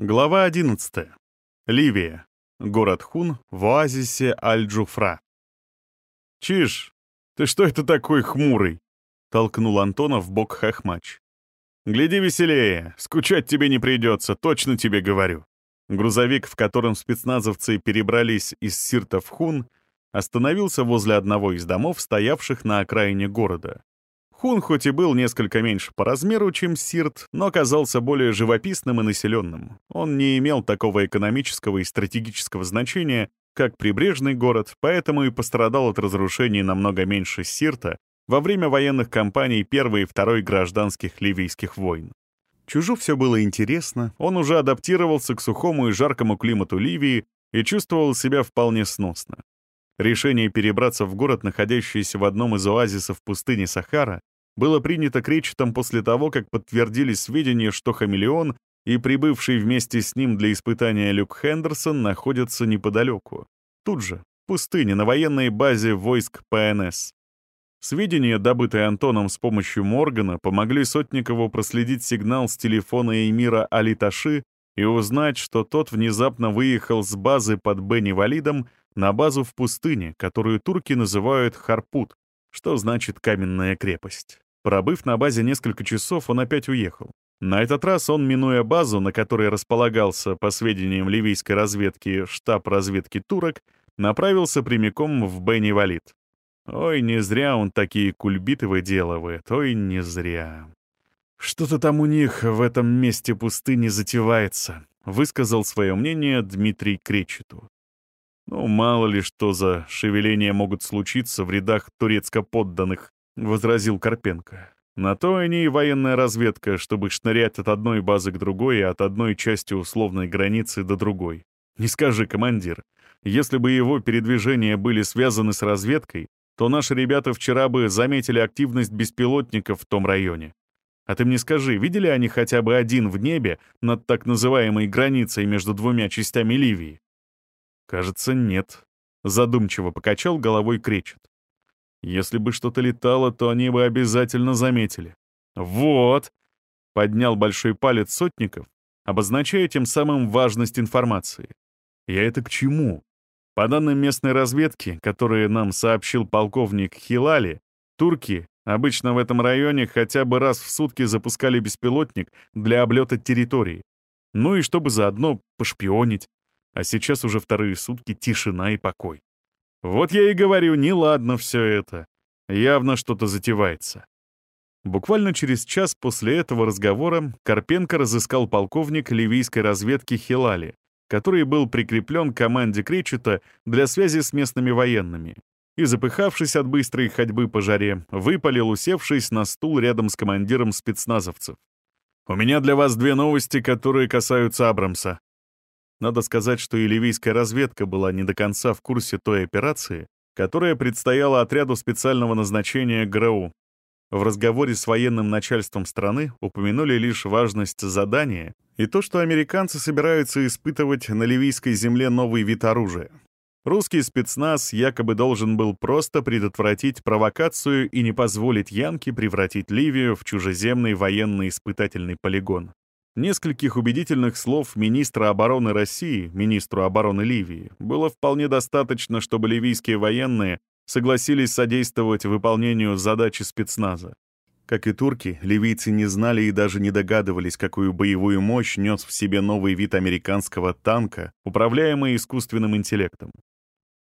Глава 11. Ливия. Город Хун в оазисе Аль-Джуфра. «Чиж, ты что это такой хмурый?» — толкнул Антона в бок Хахмач. «Гляди веселее, скучать тебе не придется, точно тебе говорю». Грузовик, в котором спецназовцы перебрались из Сирта в Хун, остановился возле одного из домов, стоявших на окраине города. Хун хоть и был несколько меньше по размеру, чем Сирт, но оказался более живописным и населенным. Он не имел такого экономического и стратегического значения, как прибрежный город, поэтому и пострадал от разрушений намного меньше Сирта во время военных кампаний Первой и Второй гражданских ливийских войн. Чужу все было интересно, он уже адаптировался к сухому и жаркому климату Ливии и чувствовал себя вполне сносно. Решение перебраться в город, находящийся в одном из оазисов пустыни Сахара, было принято Кречетом после того, как подтвердились сведения, что хамелеон и прибывший вместе с ним для испытания Люк Хендерсон находятся неподалеку. Тут же, в пустыне, на военной базе войск ПНС. Сведения, добытые Антоном с помощью Моргана, помогли Сотникову проследить сигнал с телефона Эмира Алиташи и узнать, что тот внезапно выехал с базы под Бенни-Валидом на базу в пустыне, которую турки называют Харпут, что значит «каменная крепость». Пробыв на базе несколько часов, он опять уехал. На этот раз он, минуя базу, на которой располагался, по сведениям ливийской разведки, штаб разведки турок, направился прямиком в Бенни-Валид. Ой, не зря он такие кульбиты выделывает, ой, не зря. «Что-то там у них в этом месте пустыни затевается», — высказал свое мнение Дмитрий Кречету. «Ну, мало ли что за шевеления могут случиться в рядах турецко-подданных», — возразил Карпенко. «На то они и военная разведка, чтобы шнырять от одной базы к другой и от одной части условной границы до другой. Не скажи, командир, если бы его передвижения были связаны с разведкой, то наши ребята вчера бы заметили активность беспилотников в том районе. А ты мне скажи, видели они хотя бы один в небе над так называемой границей между двумя частями Ливии? «Кажется, нет», — задумчиво покачал головой Кречет. «Если бы что-то летало, то они бы обязательно заметили». «Вот!» — поднял большой палец сотников, обозначая тем самым важность информации. «Я это к чему?» По данным местной разведки, которые нам сообщил полковник Хилали, турки обычно в этом районе хотя бы раз в сутки запускали беспилотник для облета территории. Ну и чтобы заодно пошпионить. А сейчас уже вторые сутки тишина и покой. Вот я и говорю, неладно все это. Явно что-то затевается. Буквально через час после этого разговора Карпенко разыскал полковник ливийской разведки Хилали, который был прикреплен к команде Кречета для связи с местными военными, и, запыхавшись от быстрой ходьбы по жаре, выпалил, усевшись на стул рядом с командиром спецназовцев. «У меня для вас две новости, которые касаются Абрамса. Надо сказать, что и ливийская разведка была не до конца в курсе той операции, которая предстояла отряду специального назначения ГРУ. В разговоре с военным начальством страны упомянули лишь важность задания и то, что американцы собираются испытывать на ливийской земле новый вид оружия. Русский спецназ якобы должен был просто предотвратить провокацию и не позволить Янке превратить Ливию в чужеземный военный испытательный полигон. Нескольких убедительных слов министра обороны России, министру обороны Ливии, было вполне достаточно, чтобы ливийские военные согласились содействовать выполнению задачи спецназа. Как и турки, ливийцы не знали и даже не догадывались, какую боевую мощь нес в себе новый вид американского танка, управляемый искусственным интеллектом.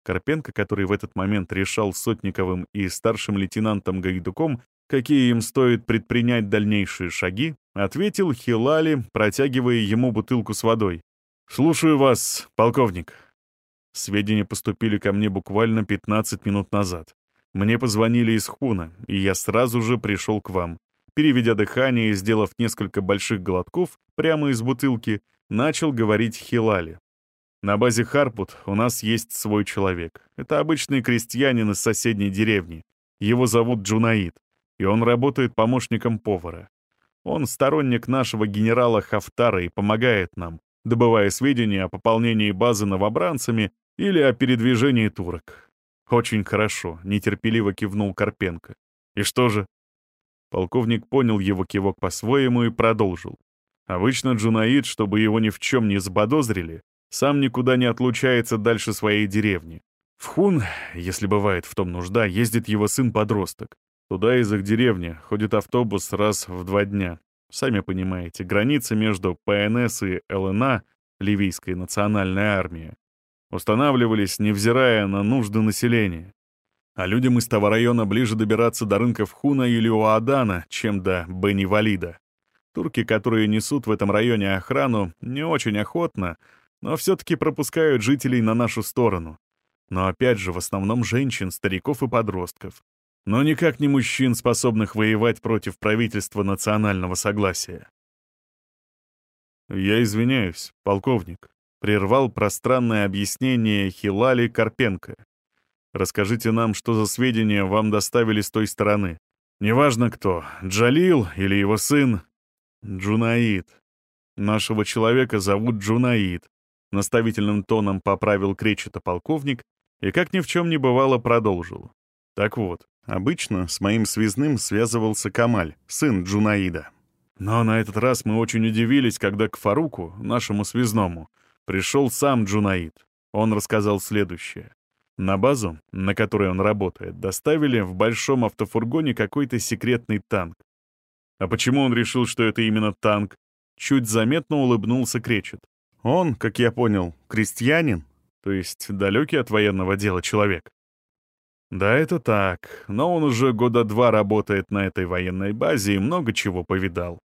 Карпенко, который в этот момент решал Сотниковым и старшим лейтенантом Гайдуком, какие им стоит предпринять дальнейшие шаги, ответил Хилали, протягивая ему бутылку с водой. «Слушаю вас, полковник». Сведения поступили ко мне буквально 15 минут назад. Мне позвонили из Хуна, и я сразу же пришел к вам. Переведя дыхание и сделав несколько больших глотков прямо из бутылки, начал говорить Хилали. На базе Харпут у нас есть свой человек. Это обычный крестьянин из соседней деревни. Его зовут Джунаид и он работает помощником повара. Он сторонник нашего генерала Хафтара и помогает нам, добывая сведения о пополнении базы новобранцами или о передвижении турок. Очень хорошо, нетерпеливо кивнул Карпенко. И что же? Полковник понял его кивок по-своему и продолжил. Обычно Джунаид, чтобы его ни в чем не заподозрили, сам никуда не отлучается дальше своей деревни. В Хун, если бывает в том нужда, ездит его сын-подросток. Туда из их деревни ходит автобус раз в два дня. Сами понимаете, граница между ПНС и ЛНА, Ливийской национальной армии, устанавливались, невзирая на нужды населения. А людям из того района ближе добираться до рынков Хуна или Уадана, чем до Бенни-Валида. Турки, которые несут в этом районе охрану, не очень охотно, но все-таки пропускают жителей на нашу сторону. Но опять же, в основном женщин, стариков и подростков. Но никак не мужчин, способных воевать против правительства национального согласия. «Я извиняюсь, полковник», — прервал пространное объяснение Хилали Карпенко. «Расскажите нам, что за сведения вам доставили с той стороны. Неважно кто, Джалил или его сын. Джунаид. Нашего человека зовут Джунаид», — наставительным тоном поправил кречета полковник и, как ни в чем не бывало, продолжил. «Так вот, обычно с моим связным связывался Камаль, сын Джунаида. Но на этот раз мы очень удивились, когда к Фаруку, нашему связному, пришел сам Джунаид. Он рассказал следующее. На базу, на которой он работает, доставили в большом автофургоне какой-то секретный танк. А почему он решил, что это именно танк? Чуть заметно улыбнулся Кречет. Он, как я понял, крестьянин, то есть далекий от военного дела человек. Да, это так, но он уже года два работает на этой военной базе и много чего повидал.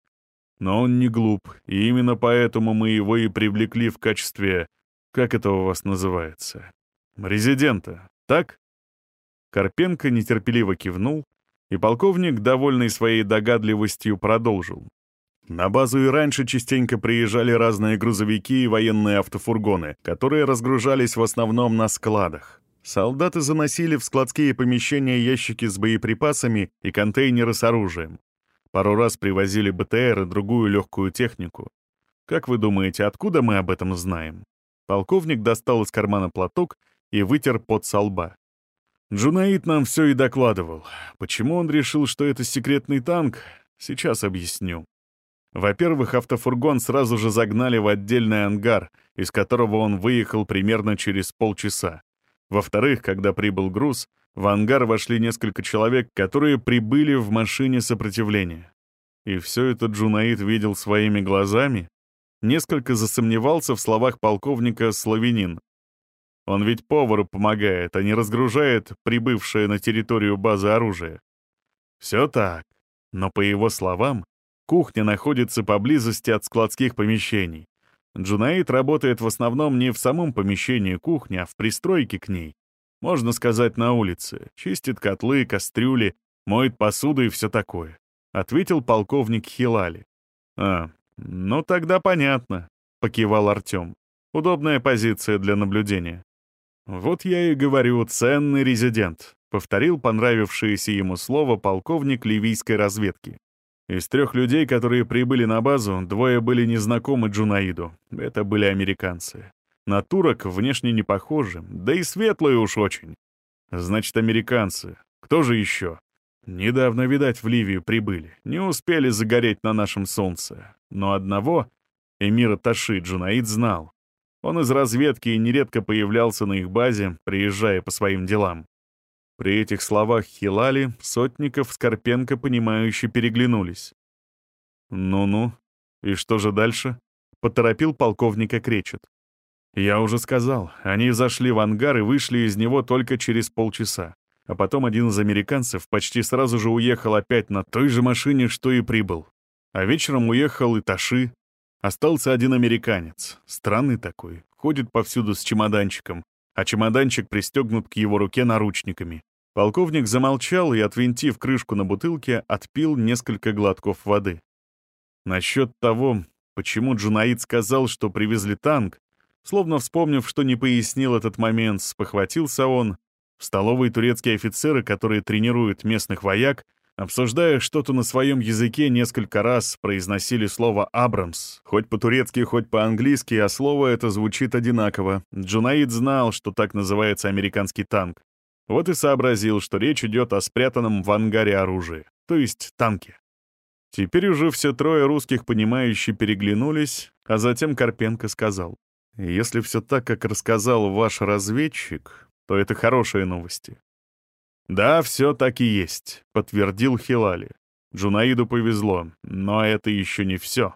Но он не глуп, и именно поэтому мы его и привлекли в качестве... Как это у вас называется? Резидента, так? Карпенко нетерпеливо кивнул, и полковник, довольный своей догадливостью, продолжил. На базу и раньше частенько приезжали разные грузовики и военные автофургоны, которые разгружались в основном на складах. Солдаты заносили в складские помещения ящики с боеприпасами и контейнеры с оружием. Пару раз привозили БТР и другую легкую технику. Как вы думаете, откуда мы об этом знаем? Полковник достал из кармана платок и вытер пот со лба. Джунаид нам все и докладывал. Почему он решил, что это секретный танк, сейчас объясню. Во-первых, автофургон сразу же загнали в отдельный ангар, из которого он выехал примерно через полчаса. Во-вторых, когда прибыл груз, в ангар вошли несколько человек, которые прибыли в машине сопротивления. И все это Джунаид видел своими глазами? Несколько засомневался в словах полковника Славянин. Он ведь повару помогает, а не разгружает прибывшее на территорию базы оружие. Все так. Но по его словам, кухня находится поблизости от складских помещений. Джунаид работает в основном не в самом помещении кухни, а в пристройке к ней. Можно сказать, на улице. Чистит котлы, кастрюли, моет посуду и все такое. Ответил полковник Хилали. А, ну тогда понятно, покивал Артем. Удобная позиция для наблюдения. Вот я и говорю, ценный резидент, повторил понравившееся ему слово полковник ливийской разведки. Из трех людей, которые прибыли на базу, двое были незнакомы Джунаиду. Это были американцы. На турок внешне не похожи, да и светлые уж очень. Значит, американцы. Кто же еще? Недавно, видать, в Ливию прибыли. Не успели загореть на нашем солнце. Но одного, эмира Таши, Джунаид знал. Он из разведки и нередко появлялся на их базе, приезжая по своим делам. При этих словах Хилали, Сотников, Скорпенко, понимающе переглянулись. «Ну-ну, и что же дальше?» — поторопил полковника Кречет. Я уже сказал, они зашли в ангар и вышли из него только через полчаса. А потом один из американцев почти сразу же уехал опять на той же машине, что и прибыл. А вечером уехал и Таши. Остался один американец, странный такой, ходит повсюду с чемоданчиком, а чемоданчик пристегнут к его руке наручниками. Полковник замолчал и, отвинтив крышку на бутылке, отпил несколько глотков воды. Насчет того, почему Джунаид сказал, что привезли танк, Словно вспомнив, что не пояснил этот момент, спохватился он. В столовой турецкие офицеры, которые тренируют местных вояк, обсуждая что-то на своем языке, несколько раз произносили слово «Абрамс». Хоть по-турецки, хоть по-английски, а слово это звучит одинаково. Джунаид знал, что так называется американский танк. Вот и сообразил, что речь идет о спрятанном в ангаре оружии, то есть танке. Теперь уже все трое русских понимающие переглянулись, а затем Карпенко сказал. «Если все так, как рассказал ваш разведчик, то это хорошие новости». «Да, все так и есть», — подтвердил Хилали. Джунаиду повезло, но это еще не все.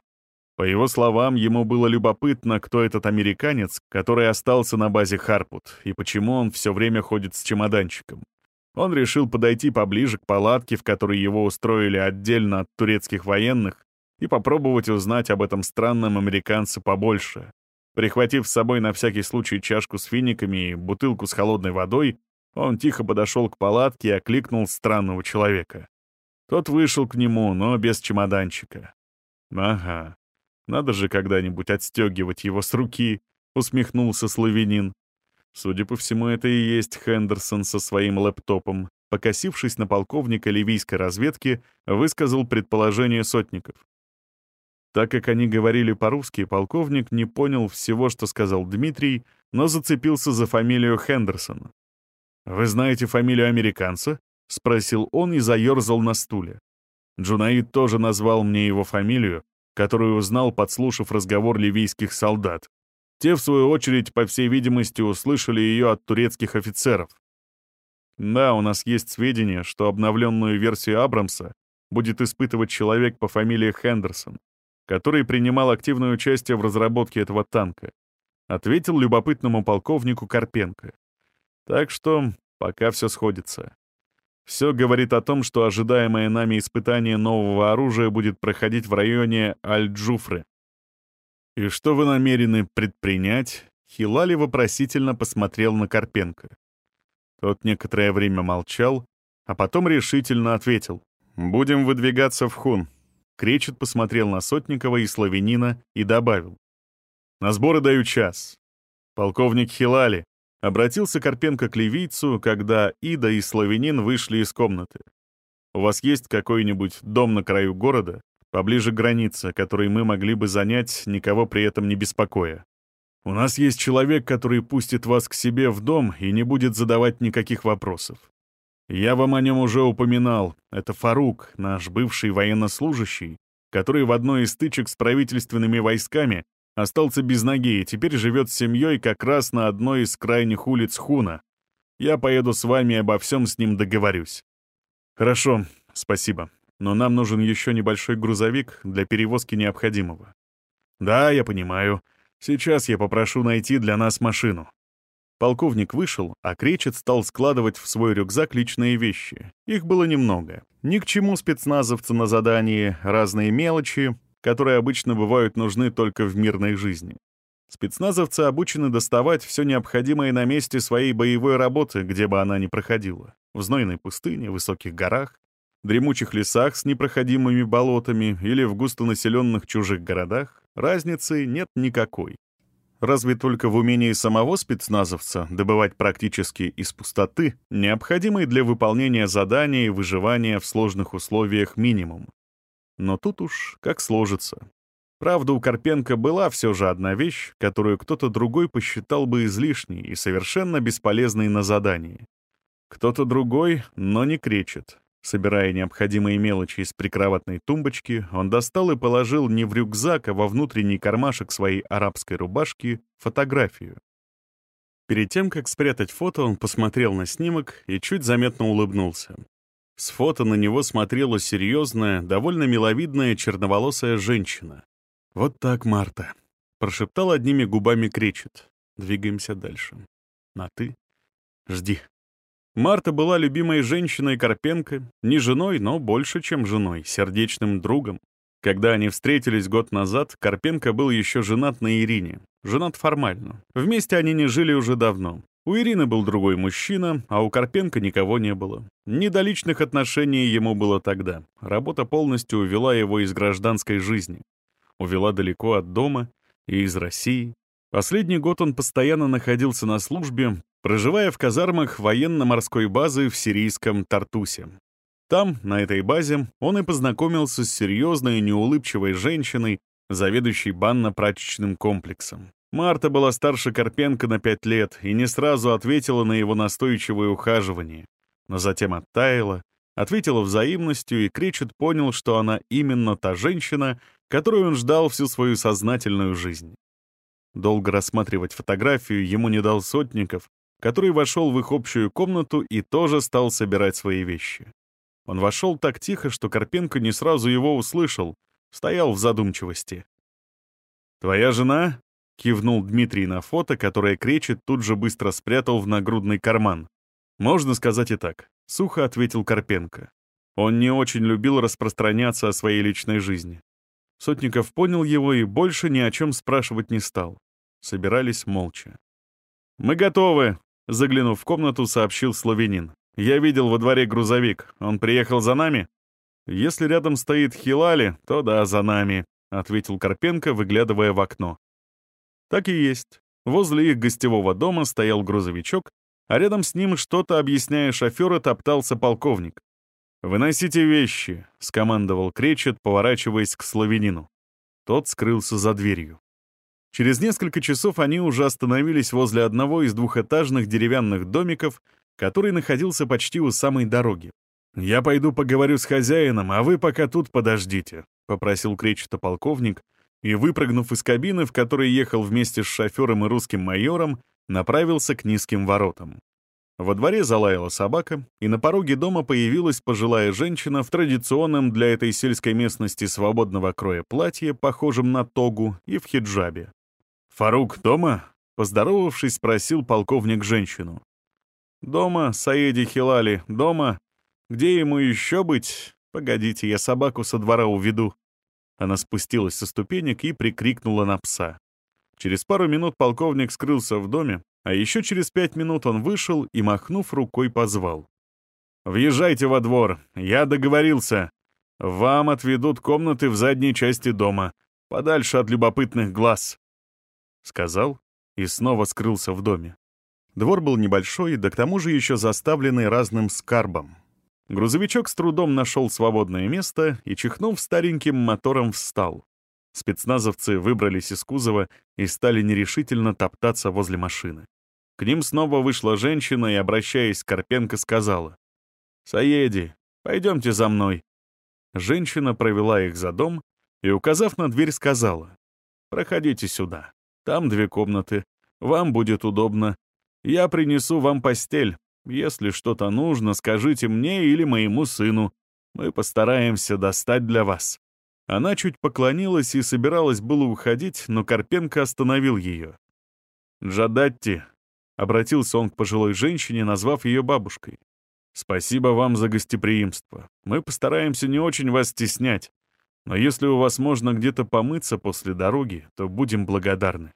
По его словам, ему было любопытно, кто этот американец, который остался на базе Харпут, и почему он все время ходит с чемоданчиком. Он решил подойти поближе к палатке, в которой его устроили отдельно от турецких военных, и попробовать узнать об этом странном американце побольше. Прихватив с собой на всякий случай чашку с финиками и бутылку с холодной водой, он тихо подошел к палатке и окликнул странного человека. Тот вышел к нему, но без чемоданчика. «Ага, надо же когда-нибудь отстегивать его с руки», — усмехнулся славянин. Судя по всему, это и есть Хендерсон со своим лэптопом. Покосившись на полковника ливийской разведки, высказал предположение сотников. Так как они говорили по-русски, полковник не понял всего, что сказал Дмитрий, но зацепился за фамилию Хендерсона. «Вы знаете фамилию американца?» — спросил он и заерзал на стуле. Джунаид тоже назвал мне его фамилию, которую узнал, подслушав разговор ливийских солдат. Те, в свою очередь, по всей видимости, услышали ее от турецких офицеров. Да, у нас есть сведения, что обновленную версию Абрамса будет испытывать человек по фамилии Хендерсон, который принимал активное участие в разработке этого танка, ответил любопытному полковнику Карпенко. Так что пока все сходится. Все говорит о том, что ожидаемое нами испытание нового оружия будет проходить в районе Аль-Джуфры. «И что вы намерены предпринять?» Хилали вопросительно посмотрел на Карпенко. Тот некоторое время молчал, а потом решительно ответил. «Будем выдвигаться в Хун». Кречет посмотрел на Сотникова и Славянина и добавил. «На сборы даю час». Полковник Хилали обратился Карпенко к ливийцу, когда Ида и Славянин вышли из комнаты. «У вас есть какой-нибудь дом на краю города, Поближе к границе, который мы могли бы занять, никого при этом не беспокоя. У нас есть человек, который пустит вас к себе в дом и не будет задавать никаких вопросов. Я вам о нем уже упоминал. Это Фарук, наш бывший военнослужащий, который в одной из стычек с правительственными войсками остался без ноги и теперь живет с семьей как раз на одной из крайних улиц Хуна. Я поеду с вами и обо всем с ним договорюсь. Хорошо, спасибо но нам нужен еще небольшой грузовик для перевозки необходимого. Да, я понимаю. Сейчас я попрошу найти для нас машину. Полковник вышел, а Кречет стал складывать в свой рюкзак личные вещи. Их было немного. Ни к чему спецназовцы на задании, разные мелочи, которые обычно бывают нужны только в мирной жизни. Спецназовцы обучены доставать все необходимое на месте своей боевой работы, где бы она ни проходила. В знойной пустыне, высоких горах, дремучих лесах с непроходимыми болотами или в густонаселенных чужих городах, разницы нет никакой. Разве только в умении самого спецназовца добывать практически из пустоты необходимый для выполнения задания и выживания в сложных условиях минимум. Но тут уж как сложится. Правда, у Карпенко была все же одна вещь, которую кто-то другой посчитал бы излишней и совершенно бесполезной на задании. Кто-то другой, но не кричит, Собирая необходимые мелочи из прикроватной тумбочки, он достал и положил не в рюкзак, а во внутренний кармашек своей арабской рубашки фотографию. Перед тем, как спрятать фото, он посмотрел на снимок и чуть заметно улыбнулся. С фото на него смотрела серьезная, довольно миловидная черноволосая женщина. «Вот так, Марта», — прошептал одними губами кречет. «Двигаемся дальше. На «ты». Жди». Марта была любимой женщиной Карпенко, не женой, но больше, чем женой, сердечным другом. Когда они встретились год назад, Карпенко был еще женат на Ирине. Женат формально. Вместе они не жили уже давно. У Ирины был другой мужчина, а у Карпенко никого не было. Не до личных отношений ему было тогда. Работа полностью увела его из гражданской жизни. Увела далеко от дома и из России. Последний год он постоянно находился на службе, проживая в казармах военно-морской базы в сирийском Тартусе. Там, на этой базе, он и познакомился с серьезной неулыбчивой женщиной, заведующей банно-прачечным комплексом. Марта была старше Карпенко на пять лет и не сразу ответила на его настойчивое ухаживание, но затем оттаяла Ответила взаимностью, и Кречет понял, что она именно та женщина, которую он ждал всю свою сознательную жизнь. Долго рассматривать фотографию ему не дал Сотников, который вошел в их общую комнату и тоже стал собирать свои вещи. Он вошел так тихо, что Карпенко не сразу его услышал, стоял в задумчивости. «Твоя жена?» — кивнул Дмитрий на фото, которое Кречет тут же быстро спрятал в нагрудный карман. «Можно сказать и так», — сухо ответил Карпенко. Он не очень любил распространяться о своей личной жизни. Сотников понял его и больше ни о чем спрашивать не стал. Собирались молча. «Мы готовы», — заглянув в комнату, сообщил славянин. «Я видел во дворе грузовик. Он приехал за нами?» «Если рядом стоит Хилали, то да, за нами», — ответил Карпенко, выглядывая в окно. Так и есть. Возле их гостевого дома стоял грузовичок, а рядом с ним, что-то объясняя шофера, топтался полковник. «Выносите вещи», — скомандовал Кречет, поворачиваясь к славянину. Тот скрылся за дверью. Через несколько часов они уже остановились возле одного из двухэтажных деревянных домиков, который находился почти у самой дороги. «Я пойду поговорю с хозяином, а вы пока тут подождите», — попросил Кречета полковник, и, выпрыгнув из кабины, в которой ехал вместе с шофером и русским майором, направился к низким воротам. Во дворе залаяла собака, и на пороге дома появилась пожилая женщина в традиционном для этой сельской местности свободного кроя платье, похожем на тогу, и в хиджабе. «Фарук дома?» — поздоровавшись, спросил полковник женщину. «Дома, Саиди Хилали, дома. Где ему еще быть? Погодите, я собаку со двора уведу». Она спустилась со ступенек и прикрикнула на пса. Через пару минут полковник скрылся в доме, а еще через пять минут он вышел и, махнув рукой, позвал. «Въезжайте во двор, я договорился. Вам отведут комнаты в задней части дома, подальше от любопытных глаз». Сказал и снова скрылся в доме. Двор был небольшой, да к тому же еще заставленный разным скарбом. Грузовичок с трудом нашел свободное место и, чихнув стареньким мотором, встал. Спецназовцы выбрались из кузова и стали нерешительно топтаться возле машины. К ним снова вышла женщина и, обращаясь к Карпенко, сказала. «Саеди, пойдемте за мной». Женщина провела их за дом и, указав на дверь, сказала. «Проходите сюда. Там две комнаты. Вам будет удобно. Я принесу вам постель. Если что-то нужно, скажите мне или моему сыну. Мы постараемся достать для вас». Она чуть поклонилась и собиралась было уходить, но Карпенко остановил ее. «Джадатти», — обратился он к пожилой женщине, назвав ее бабушкой. «Спасибо вам за гостеприимство. Мы постараемся не очень вас стеснять, но если у вас можно где-то помыться после дороги, то будем благодарны».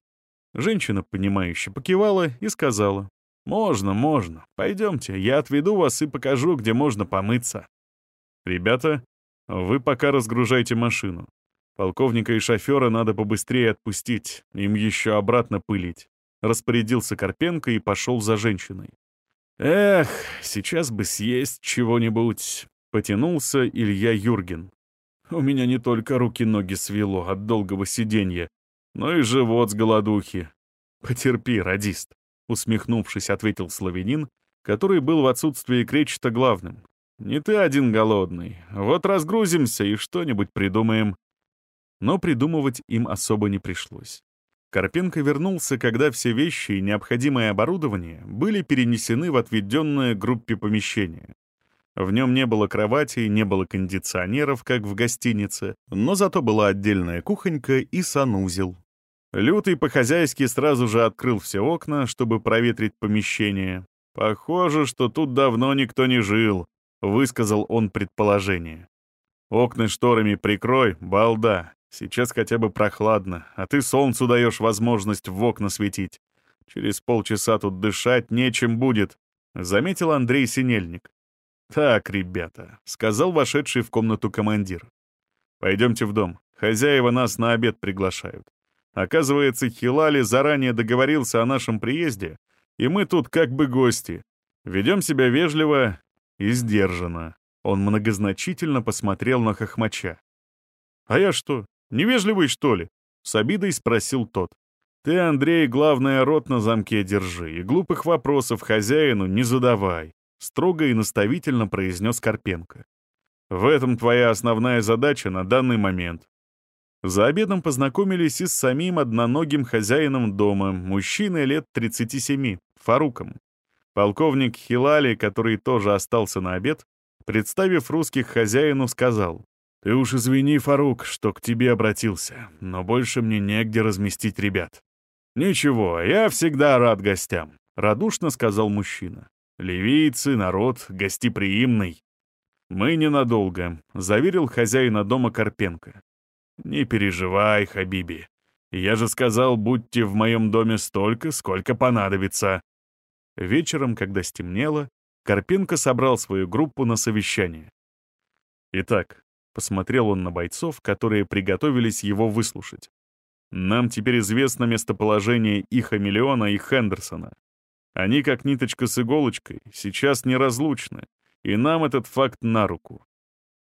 Женщина, понимающе покивала и сказала. «Можно, можно. Пойдемте, я отведу вас и покажу, где можно помыться». «Ребята, вы пока разгружайте машину. Полковника и шофера надо побыстрее отпустить, им еще обратно пылить. Распорядился Карпенко и пошел за женщиной. Эх, сейчас бы съесть чего-нибудь. Потянулся Илья Юрген. У меня не только руки-ноги свело от долгого сиденья, но и живот с голодухи. Потерпи, радист. Усмехнувшись, ответил славянин, который был в отсутствии кречета главным. «Не ты один голодный. Вот разгрузимся и что-нибудь придумаем». Но придумывать им особо не пришлось. Карпенко вернулся, когда все вещи и необходимое оборудование были перенесены в отведенное группе помещение. В нем не было кровати, не было кондиционеров, как в гостинице, но зато была отдельная кухонька и санузел. Лютый по-хозяйски сразу же открыл все окна, чтобы проветрить помещение. Похоже, что тут давно никто не жил, — высказал он предположение. «Окна шторами прикрой, балда. Сейчас хотя бы прохладно, а ты солнцу даешь возможность в окна светить. Через полчаса тут дышать нечем будет», — заметил Андрей Синельник. «Так, ребята», — сказал вошедший в комнату командир. «Пойдемте в дом. Хозяева нас на обед приглашают. Оказывается, Хилали заранее договорился о нашем приезде, и мы тут как бы гости. Ведем себя вежливо и сдержанно. Он многозначительно посмотрел на Хохмача. «А я что, невежливый, что ли?» — с обидой спросил тот. «Ты, Андрей, главное, рот на замке держи и глупых вопросов хозяину не задавай», — строго и наставительно произнес Карпенко. «В этом твоя основная задача на данный момент. За обедом познакомились и с самим одноногим хозяином дома, мужчиной лет 37, Фаруком. Полковник Хилали, который тоже остался на обед, представив русских хозяину, сказал, «Ты уж извини, Фарук, что к тебе обратился, но больше мне негде разместить ребят». «Ничего, я всегда рад гостям», — радушно сказал мужчина. «Ливийцы, народ, гостеприимный». «Мы ненадолго», — заверил хозяина дома Карпенко. «Не переживай, Хабиби. Я же сказал, будьте в моем доме столько, сколько понадобится». Вечером, когда стемнело, Карпенко собрал свою группу на совещание. «Итак», — посмотрел он на бойцов, которые приготовились его выслушать. «Нам теперь известно местоположение и Хамелеона, и Хендерсона. Они, как ниточка с иголочкой, сейчас неразлучны, и нам этот факт на руку.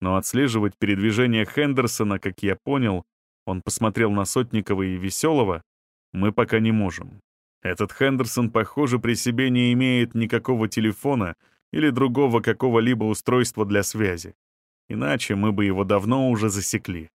Но отслеживать передвижение Хендерсона, как я понял, он посмотрел на Сотникова и Веселого, мы пока не можем. Этот Хендерсон, похоже, при себе не имеет никакого телефона или другого какого-либо устройства для связи. Иначе мы бы его давно уже засекли.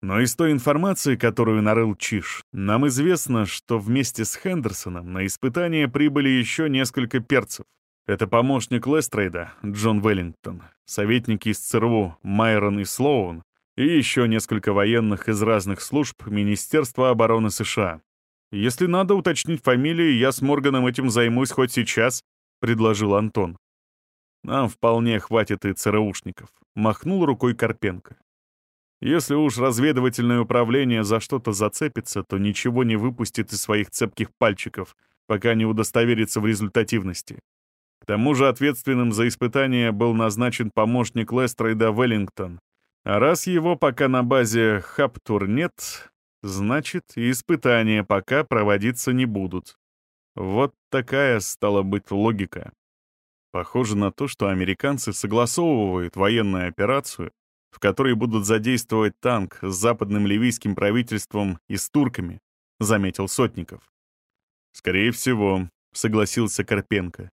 Но из той информации, которую нарыл Чиш, нам известно, что вместе с Хендерсоном на испытание прибыли еще несколько перцев. Это помощник Лестрейда, Джон Веллингтон, советники из ЦРУ Майрон и Слоун и еще несколько военных из разных служб Министерства обороны США. Если надо уточнить фамилии, я с Морганом этим займусь хоть сейчас, предложил Антон. Нам вполне хватит и ЦРУшников, махнул рукой Карпенко. Если уж разведывательное управление за что-то зацепится, то ничего не выпустит из своих цепких пальчиков, пока не удостоверится в результативности. К тому же ответственным за испытание был назначен помощник Лестрейда Веллингтон. А раз его пока на базе Хаптур нет, значит, и испытания пока проводиться не будут. Вот такая стала быть логика. Похоже на то, что американцы согласовывают военную операцию, в которой будут задействовать танк с западным ливийским правительством и с турками, заметил Сотников. «Скорее всего», — согласился Карпенко.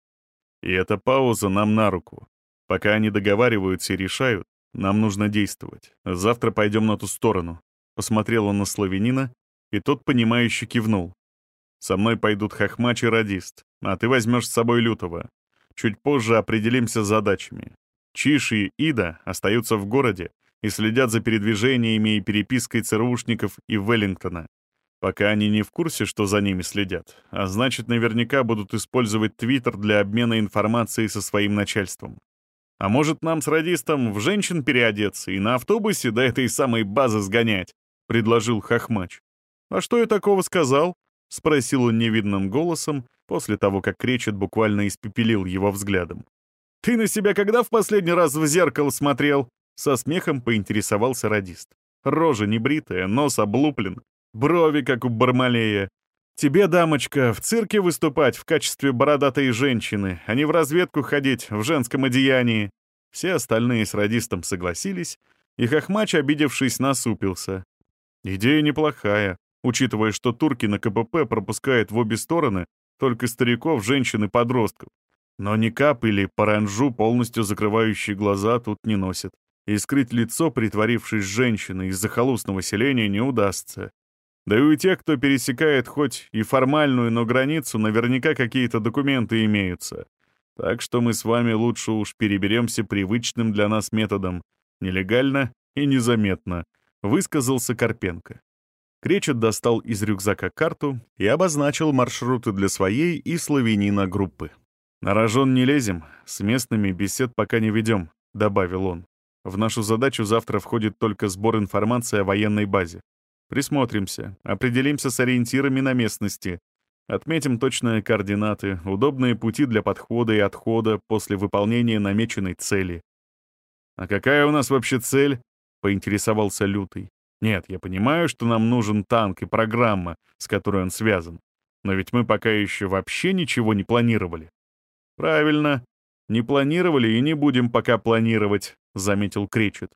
И эта пауза нам на руку. Пока они договариваются и решают, нам нужно действовать. Завтра пойдем на ту сторону. Посмотрел он на славянина, и тот, понимающе кивнул. Со мной пойдут Хохмач и Радист, а ты возьмешь с собой Лютого. Чуть позже определимся с задачами. Чиши и Ида остаются в городе и следят за передвижениями и перепиской ЦРУшников и Веллингтона. Пока они не в курсе, что за ними следят, а значит, наверняка будут использовать Твиттер для обмена информацией со своим начальством. А может, нам с радистом в женщин переодеться и на автобусе до этой самой базы сгонять?» — предложил Хохмач. «А что я такого сказал?» — спросил он невидным голосом, после того, как Кречет буквально испепелил его взглядом. «Ты на себя когда в последний раз в зеркало смотрел?» Со смехом поинтересовался радист. Рожа небритая, нос облуплен, Брови, как у Бармалея. Тебе, дамочка, в цирке выступать в качестве бородатой женщины, а не в разведку ходить в женском одеянии. Все остальные с радистом согласились, и Хохмач, обидевшись, насупился. Идея неплохая, учитывая, что турки на КПП пропускают в обе стороны только стариков, женщин и подростков. Но никап или паранжу, полностью закрывающие глаза, тут не носят. И скрыть лицо, притворившись женщиной из захолустного селения, не удастся. Да и у тех, кто пересекает хоть и формальную, но границу, наверняка какие-то документы имеются. Так что мы с вами лучше уж переберемся привычным для нас методом, нелегально и незаметно», — высказался Карпенко. Кречет достал из рюкзака карту и обозначил маршруты для своей и славянина группы. «На рожон не лезем, с местными бесед пока не ведем», — добавил он. «В нашу задачу завтра входит только сбор информации о военной базе. Присмотримся, определимся с ориентирами на местности, отметим точные координаты, удобные пути для подхода и отхода после выполнения намеченной цели. «А какая у нас вообще цель?» — поинтересовался Лютый. «Нет, я понимаю, что нам нужен танк и программа, с которой он связан. Но ведь мы пока еще вообще ничего не планировали». «Правильно. Не планировали и не будем пока планировать», — заметил Кречет.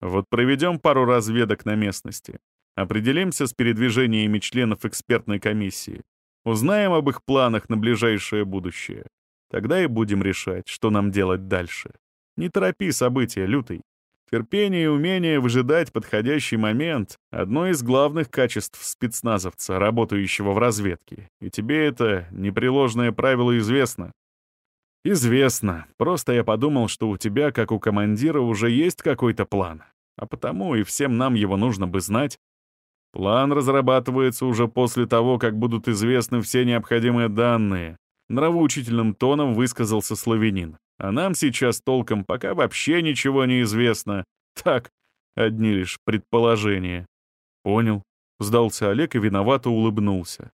«Вот проведем пару разведок на местности. Определимся с передвижениями членов экспертной комиссии. Узнаем об их планах на ближайшее будущее. Тогда и будем решать, что нам делать дальше. Не торопи события, Лютый. Терпение и умение выжидать подходящий момент — одно из главных качеств спецназовца, работающего в разведке. И тебе это непреложное правило известно. Известно. Просто я подумал, что у тебя, как у командира, уже есть какой-то план. А потому и всем нам его нужно бы знать. План разрабатывается уже после того, как будут известны все необходимые данные. Нравоучительным тоном высказался славянин. А нам сейчас толком пока вообще ничего не известно. Так, одни лишь предположения. Понял. Сдался Олег и виновато улыбнулся.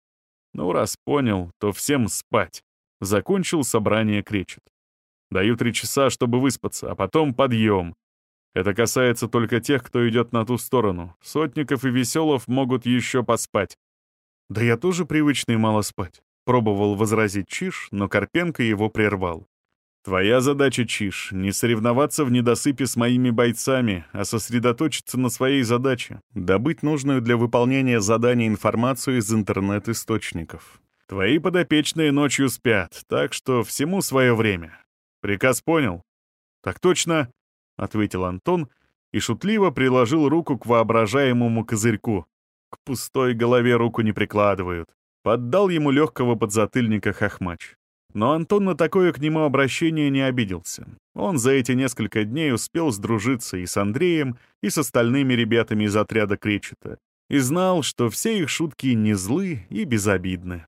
Ну, раз понял, то всем спать. Закончил собрание кречет. Даю три часа, чтобы выспаться, а потом подъем. Это касается только тех, кто идет на ту сторону. Сотников и Веселов могут еще поспать. Да я тоже привычный мало спать. Пробовал возразить Чиш, но Карпенко его прервал. Твоя задача, Чиш, не соревноваться в недосыпе с моими бойцами, а сосредоточиться на своей задаче — добыть нужную для выполнения задания информацию из интернет-источников. Твои подопечные ночью спят, так что всему свое время. Приказ понял? Так точно, — ответил Антон и шутливо приложил руку к воображаемому козырьку. К пустой голове руку не прикладывают. Поддал ему легкого подзатыльника хохмач. Но Антон на такое к нему обращение не обиделся. Он за эти несколько дней успел сдружиться и с Андреем, и с остальными ребятами из отряда Кречета, и знал, что все их шутки не злы и безобидны.